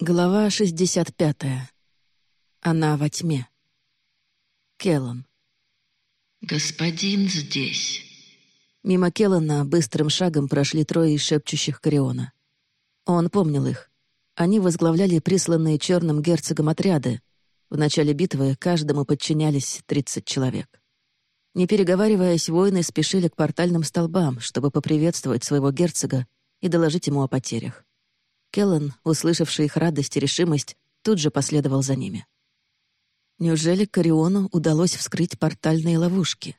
Глава 65. Она во тьме. Келлан. «Господин здесь». Мимо Келлана быстрым шагом прошли трое из шепчущих Кориона. Он помнил их. Они возглавляли присланные черным герцогом отряды. В начале битвы каждому подчинялись 30 человек. Не переговариваясь, воины спешили к портальным столбам, чтобы поприветствовать своего герцога и доложить ему о потерях. Келлен, услышавший их радость и решимость, тут же последовал за ними. Неужели Кориону удалось вскрыть портальные ловушки?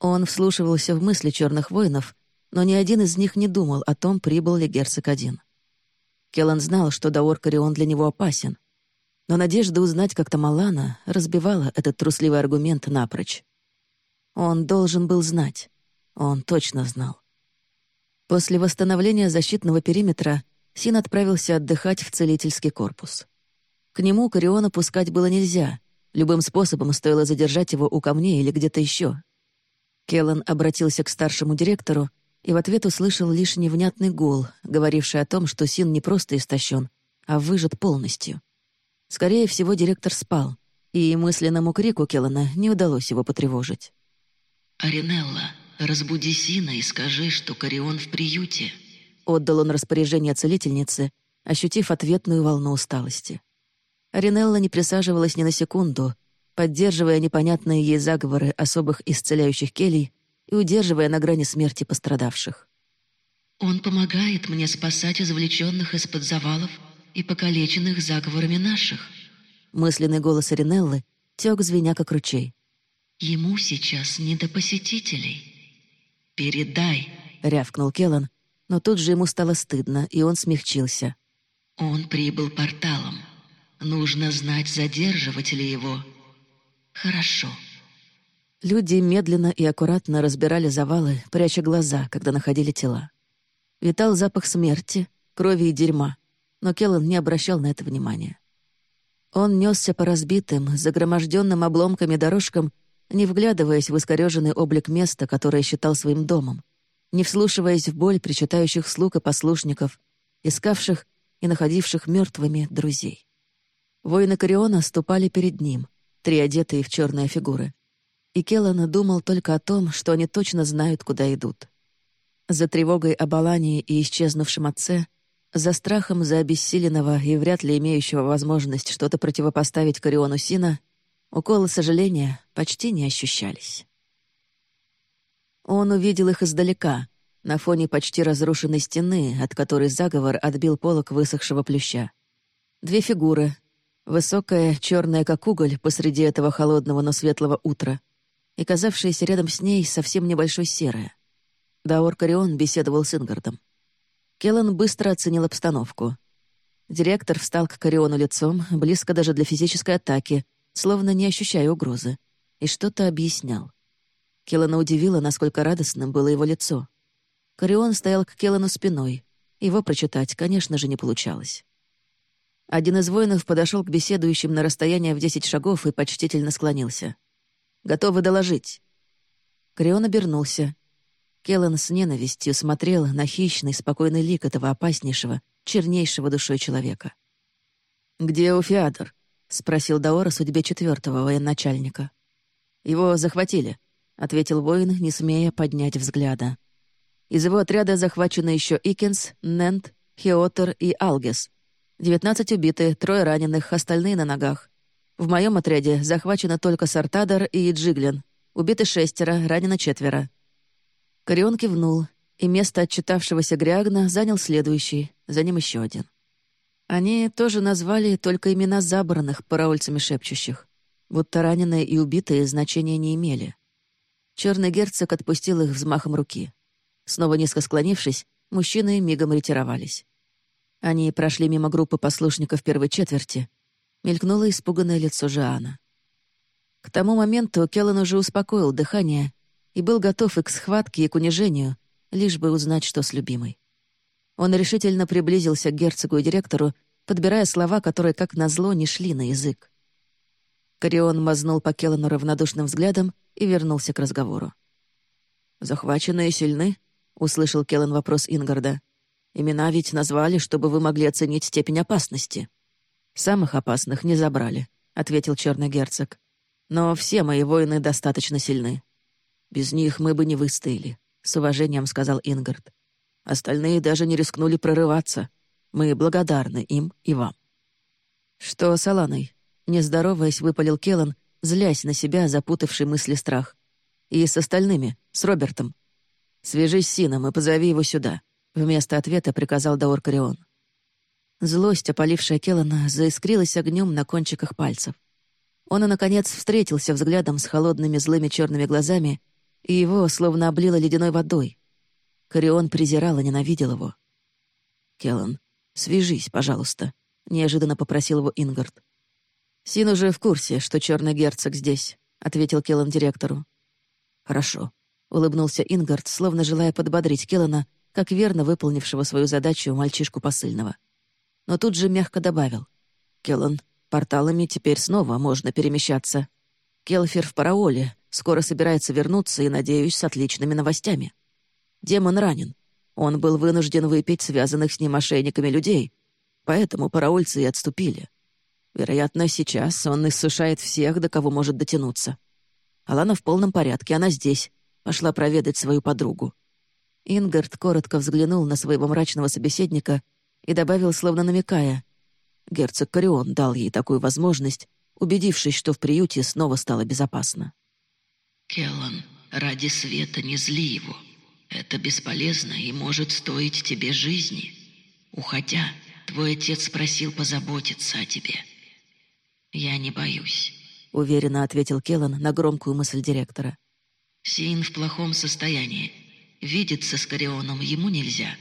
Он вслушивался в мысли черных воинов, но ни один из них не думал о том, прибыл ли герцог один. Келлен знал, что Даор Корион для него опасен, но надежда узнать как-то Малана разбивала этот трусливый аргумент напрочь. Он должен был знать. Он точно знал. После восстановления защитного периметра Син отправился отдыхать в целительский корпус. К нему Кориона пускать было нельзя. Любым способом стоило задержать его у камней или где-то еще. Келлан обратился к старшему директору и в ответ услышал лишь невнятный гул, говоривший о том, что Син не просто истощен, а выжат полностью. Скорее всего, директор спал, и мысленному крику Келлана не удалось его потревожить. «Аринелла, разбуди Сина и скажи, что Корион в приюте», Отдал он распоряжение целительнице, ощутив ответную волну усталости. Аринелла не присаживалась ни на секунду, поддерживая непонятные ей заговоры особых исцеляющих келей и удерживая на грани смерти пострадавших. «Он помогает мне спасать извлеченных из-под завалов и покалеченных заговорами наших». Мысленный голос Аринеллы тек звеня, как ручей. «Ему сейчас не до посетителей. Передай», — рявкнул Келлан, но тут же ему стало стыдно, и он смягчился. «Он прибыл порталом. Нужно знать, задерживать ли его. Хорошо». Люди медленно и аккуратно разбирали завалы, пряча глаза, когда находили тела. Витал запах смерти, крови и дерьма, но Келлан не обращал на это внимания. Он несся по разбитым, загроможденным обломками дорожкам, не вглядываясь в искореженный облик места, которое считал своим домом не вслушиваясь в боль причитающих слуг и послушников, искавших и находивших мертвыми друзей. Воины Кориона ступали перед ним, три одетые в черные фигуры. И Келлан думал только о том, что они точно знают, куда идут. За тревогой об Алании и исчезнувшем отце, за страхом за обессиленного и вряд ли имеющего возможность что-то противопоставить Кориону Сина, уколы сожаления почти не ощущались. Он увидел их издалека, на фоне почти разрушенной стены, от которой заговор отбил полок высохшего плюща. Две фигуры. Высокая, черная как уголь посреди этого холодного, но светлого утра, и казавшаяся рядом с ней совсем небольшой серая. Даор Карион беседовал с Ингардом. Келлан быстро оценил обстановку. Директор встал к Кариону лицом, близко даже для физической атаки, словно не ощущая угрозы, и что-то объяснял. Келлана удивило, насколько радостным было его лицо. Корион стоял к Келлану спиной. Его прочитать, конечно же, не получалось. Один из воинов подошел к беседующим на расстояние в десять шагов и почтительно склонился. «Готовы доложить?» Корион обернулся. Келлан с ненавистью смотрел на хищный, спокойный лик этого опаснейшего, чернейшего душой человека. «Где Уфиадор?» — спросил Даора судьбе четвертого военачальника. «Его захватили», — ответил воин, не смея поднять взгляда. Из его отряда захвачены еще Икенс, Нент, Хеотер и Алгес. Девятнадцать убиты, трое раненых, остальные на ногах. В моем отряде захвачено только Сартадар и Джиглин. Убиты шестеро, ранено четверо. Корион кивнул, и место отчитавшегося Гриагна занял следующий, за ним еще один. Они тоже назвали только имена забранных параульцами шепчущих, будто раненые и убитые значения не имели. Черный герцог отпустил их взмахом руки. Снова низко склонившись, мужчины мигом ретировались. Они прошли мимо группы послушников первой четверти. Мелькнуло испуганное лицо Жиана. К тому моменту Келлан уже успокоил дыхание и был готов и к схватке, и к унижению, лишь бы узнать, что с любимой. Он решительно приблизился к герцогу и директору, подбирая слова, которые, как назло, не шли на язык. Корион мазнул по Келлану равнодушным взглядом и вернулся к разговору. «Захваченные сильны?» — услышал Келлан вопрос Ингарда. Имена ведь назвали, чтобы вы могли оценить степень опасности». «Самых опасных не забрали», — ответил черный герцог. «Но все мои воины достаточно сильны. Без них мы бы не выстояли», — с уважением сказал Ингард. «Остальные даже не рискнули прорываться. Мы благодарны им и вам». «Что с Аланой?» — не здороваясь, выпалил Келлан, злясь на себя, запутавший мысли страх. «И с остальными, с Робертом. Свяжись с Сином и позови его сюда», — вместо ответа приказал Даор Корион. Злость, опалившая Келлана, заискрилась огнем на кончиках пальцев. Он, наконец, встретился взглядом с холодными злыми черными глазами, и его словно облило ледяной водой. Корион презирал и ненавидел его. «Келлан, свяжись, пожалуйста», — неожиданно попросил его Ингард. «Син уже в курсе, что черный герцог здесь», — ответил Келлан директору. «Хорошо», — улыбнулся Ингард, словно желая подбодрить Келлана, как верно выполнившего свою задачу мальчишку посыльного. Но тут же мягко добавил. «Келлан, порталами теперь снова можно перемещаться. Келфер в параоле, скоро собирается вернуться и, надеюсь, с отличными новостями. Демон ранен. Он был вынужден выпить связанных с ним ошейниками людей, поэтому параольцы и отступили. Вероятно, сейчас он иссушает всех, до кого может дотянуться. Алана в полном порядке, она здесь. Пошла проведать свою подругу. Ингард коротко взглянул на своего мрачного собеседника и добавил, словно намекая. Герцог Корион дал ей такую возможность, убедившись, что в приюте снова стало безопасно. «Келлан, ради света не зли его. Это бесполезно и может стоить тебе жизни. Уходя, твой отец просил позаботиться о тебе. «Я не боюсь», — уверенно ответил Келлан на громкую мысль директора. «Син в плохом состоянии. Видеться с Корионом ему нельзя.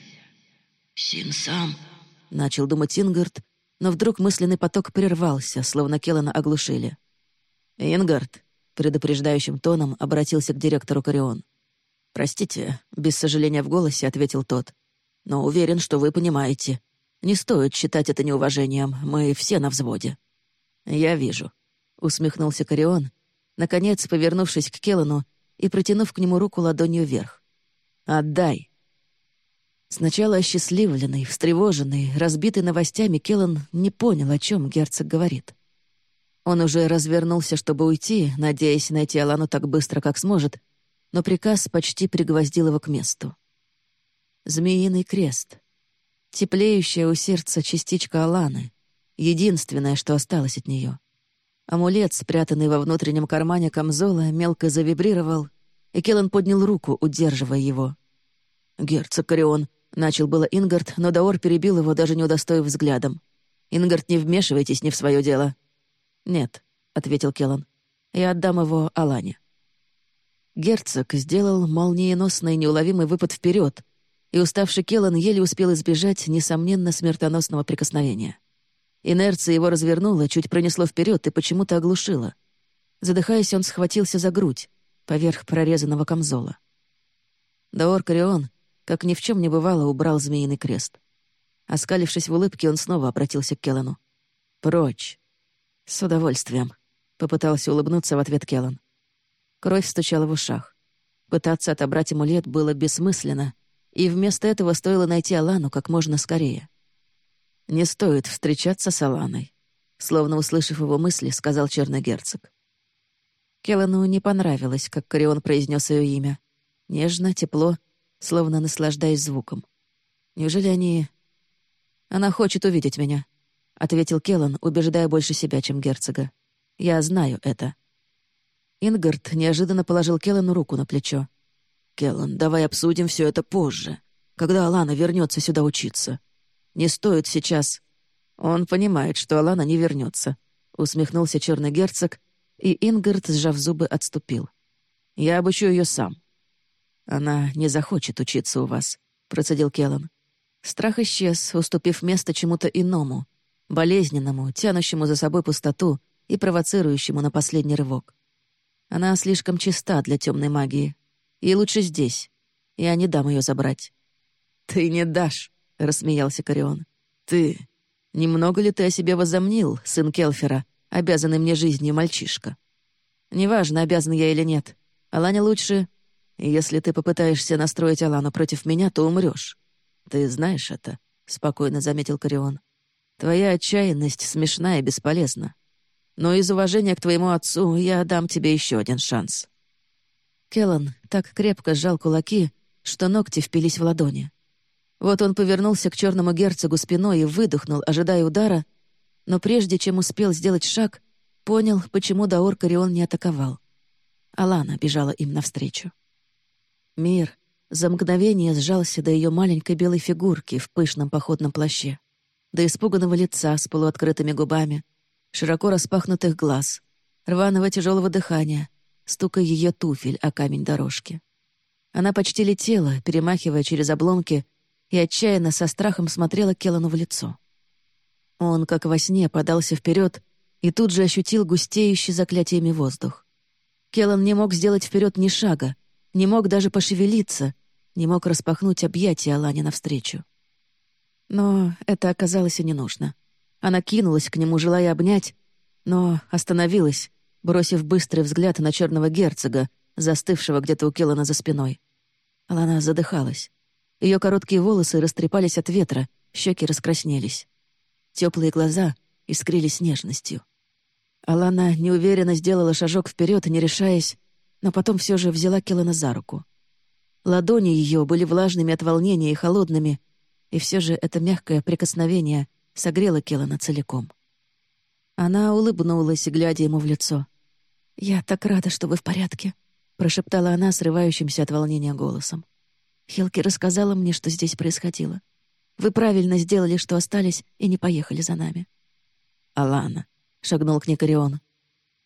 Син сам...» — начал думать Ингард, но вдруг мысленный поток прервался, словно Келлана оглушили. «Ингард», — предупреждающим тоном обратился к директору Корион. «Простите», — без сожаления в голосе ответил тот. «Но уверен, что вы понимаете. Не стоит считать это неуважением, мы все на взводе». «Я вижу», — усмехнулся Корион, наконец повернувшись к Келлану и протянув к нему руку ладонью вверх. «Отдай». Сначала осчастливленный, встревоженный, разбитый новостями, Келлан не понял, о чем герцог говорит. Он уже развернулся, чтобы уйти, надеясь найти Алану так быстро, как сможет, но приказ почти пригвоздил его к месту. Змеиный крест. Теплеющая у сердца частичка Аланы единственное, что осталось от нее. Амулет, спрятанный во внутреннем кармане камзола, мелко завибрировал, и Келлан поднял руку, удерживая его. «Герцог Корион», — начал было Ингард, но Даор перебил его, даже не удостоив взглядом. «Ингард, не вмешивайтесь не в свое дело». «Нет», — ответил Келлан. «Я отдам его Алане». Герцог сделал молниеносный неуловимый выпад вперед, и уставший Келлан еле успел избежать, несомненно, смертоносного прикосновения. Инерция его развернула, чуть пронесло вперед и почему-то оглушила. Задыхаясь, он схватился за грудь, поверх прорезанного камзола. Даор Корион, как ни в чем не бывало, убрал змеиный крест. Оскалившись в улыбке, он снова обратился к Келлану. «Прочь!» «С удовольствием», — попытался улыбнуться в ответ Келлан. Кровь стучала в ушах. Пытаться отобрать амулет было бессмысленно, и вместо этого стоило найти Алану как можно скорее. «Не стоит встречаться с Аланой», — словно услышав его мысли, сказал черный герцог. Келлану не понравилось, как Корион произнес ее имя. Нежно, тепло, словно наслаждаясь звуком. Неужели они... «Она хочет увидеть меня», — ответил Келлан, убеждая больше себя, чем герцога. «Я знаю это». Ингард неожиданно положил Келлану руку на плечо. «Келлан, давай обсудим все это позже, когда Алана вернется сюда учиться. Не стоит сейчас. Он понимает, что Алана не вернется. Усмехнулся черный герцог, и Ингард, сжав зубы, отступил. Я обучу ее сам. Она не захочет учиться у вас, процедил Келлан. Страх исчез, уступив место чему-то иному, болезненному, тянущему за собой пустоту и провоцирующему на последний рывок. Она слишком чиста для темной магии. И лучше здесь. Я не дам ее забрать. «Ты не дашь», — рассмеялся Корион. «Ты... Немного ли ты о себе возомнил, сын Келфера, обязанный мне жизнью мальчишка? Неважно, обязан я или нет. Алане лучше... Если ты попытаешься настроить Алану против меня, то умрешь. ты знаешь это», — спокойно заметил Корион. «Твоя отчаянность смешна и бесполезна. Но из уважения к твоему отцу я дам тебе еще один шанс». Келлан так крепко сжал кулаки, что ногти впились в ладони. Вот он повернулся к черному герцогу спиной и выдохнул, ожидая удара, но прежде чем успел сделать шаг, понял, почему Даор Корион не атаковал. Алана бежала им навстречу. Мир за мгновение сжался до ее маленькой белой фигурки в пышном походном плаще, до испуганного лица с полуоткрытыми губами, широко распахнутых глаз, рваного тяжелого дыхания, стука ее туфель о камень дорожки. Она почти летела, перемахивая через обломки, и отчаянно со страхом смотрела Келану в лицо. Он, как во сне, подался вперед и тут же ощутил густеющий заклятиями воздух. Келан не мог сделать вперед ни шага, не мог даже пошевелиться, не мог распахнуть объятия Алане навстречу. Но это оказалось и не нужно. Она кинулась к нему, желая обнять, но остановилась, бросив быстрый взгляд на черного герцога, застывшего где-то у Келана за спиной. Алана задыхалась. Ее короткие волосы растрепались от ветра, щеки раскраснелись. Теплые глаза искрились нежностью. Алана неуверенно сделала шажок вперед, не решаясь, но потом все же взяла Келана за руку. Ладони ее были влажными от волнения и холодными, и все же это мягкое прикосновение согрело Келана целиком. Она улыбнулась, глядя ему в лицо. «Я так рада, что вы в порядке», — прошептала она срывающимся от волнения голосом. Хилки рассказала мне, что здесь происходило. Вы правильно сделали, что остались и не поехали за нами. «Алана», — шагнул к ней Корион.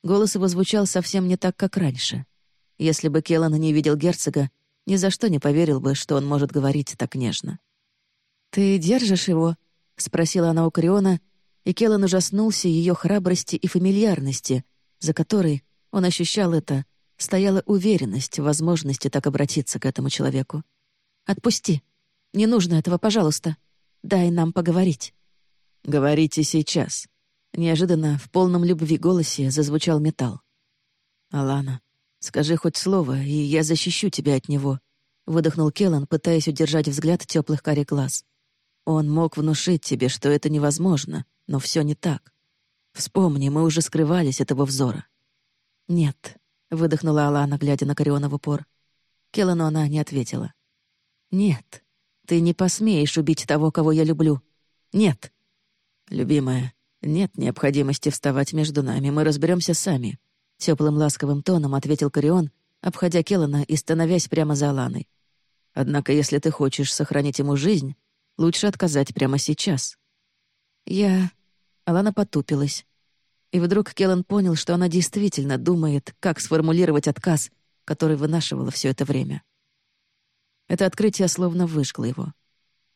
Голос его звучал совсем не так, как раньше. Если бы Келлан не видел герцога, ни за что не поверил бы, что он может говорить так нежно. «Ты держишь его?» — спросила она у Кориона, и Келлан ужаснулся ее храбрости и фамильярности, за которой, он ощущал это, стояла уверенность в возможности так обратиться к этому человеку. «Отпусти. Не нужно этого, пожалуйста. Дай нам поговорить». «Говорите сейчас». Неожиданно в полном любви голосе зазвучал металл. «Алана, скажи хоть слово, и я защищу тебя от него», — выдохнул Келлан, пытаясь удержать взгляд теплых карих глаз. «Он мог внушить тебе, что это невозможно, но все не так. Вспомни, мы уже скрывались от его взора». «Нет», — выдохнула Алана, глядя на Кориона в упор. Келлану она не ответила. «Нет, ты не посмеешь убить того, кого я люблю. Нет». «Любимая, нет необходимости вставать между нами, мы разберемся сами», — теплым ласковым тоном ответил Корион, обходя Келлана и становясь прямо за Аланой. «Однако, если ты хочешь сохранить ему жизнь, лучше отказать прямо сейчас». «Я...» Алана потупилась. И вдруг Келлан понял, что она действительно думает, как сформулировать отказ, который вынашивала все это время. Это открытие словно выжгло его.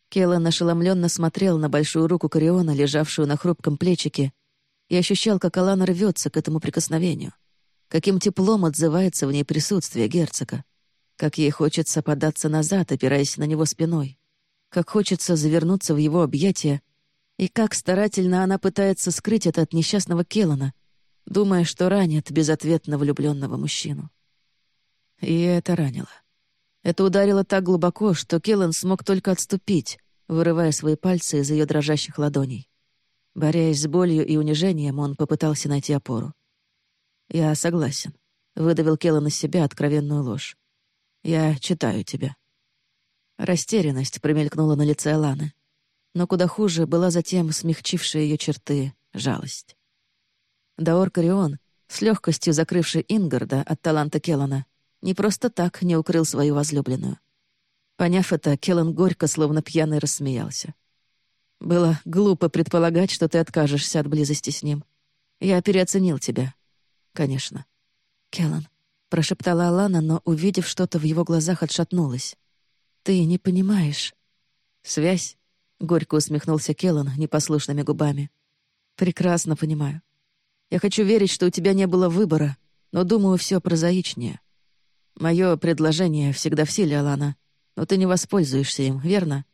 Келлан ошеломленно смотрел на большую руку Кориона, лежавшую на хрупком плечике, и ощущал, как Алана рвется к этому прикосновению, каким теплом отзывается в ней присутствие герцога, как ей хочется податься назад, опираясь на него спиной, как хочется завернуться в его объятия, и как старательно она пытается скрыть это от несчастного Келлана, думая, что ранит безответно влюбленного мужчину. И это ранило. Это ударило так глубоко, что Келлен смог только отступить, вырывая свои пальцы из ее дрожащих ладоней. Борясь с болью и унижением, он попытался найти опору. «Я согласен», — выдавил Келлен из себя откровенную ложь. «Я читаю тебя». Растерянность промелькнула на лице Аланы. Но куда хуже была затем смягчившая ее черты жалость. Даор Карион, с легкостью закрывший Ингарда от таланта Келлана, не просто так не укрыл свою возлюбленную. Поняв это, Келлан горько, словно пьяный, рассмеялся. «Было глупо предполагать, что ты откажешься от близости с ним. Я переоценил тебя. Конечно». «Келлан», — прошептала Алана, но, увидев что-то в его глазах, отшатнулась. «Ты не понимаешь». «Связь?» — горько усмехнулся Келлан непослушными губами. «Прекрасно понимаю. Я хочу верить, что у тебя не было выбора, но думаю, все прозаичнее. Мое предложение всегда в силе, Алана, но ты не воспользуешься им, верно?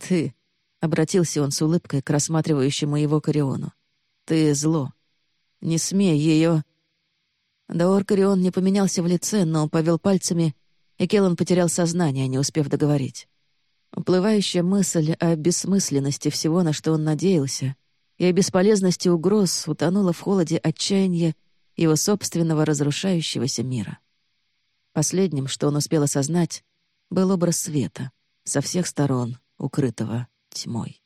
Ты, — обратился он с улыбкой к рассматривающему его Кориону, — ты зло. Не смей ее. Даор Корион не поменялся в лице, но повел пальцами, и Келлан потерял сознание, не успев договорить. Уплывающая мысль о бессмысленности всего, на что он надеялся, и о бесполезности угроз утонула в холоде отчаяния его собственного разрушающегося мира. Последним, что он успел осознать, был образ света, со всех сторон укрытого тьмой.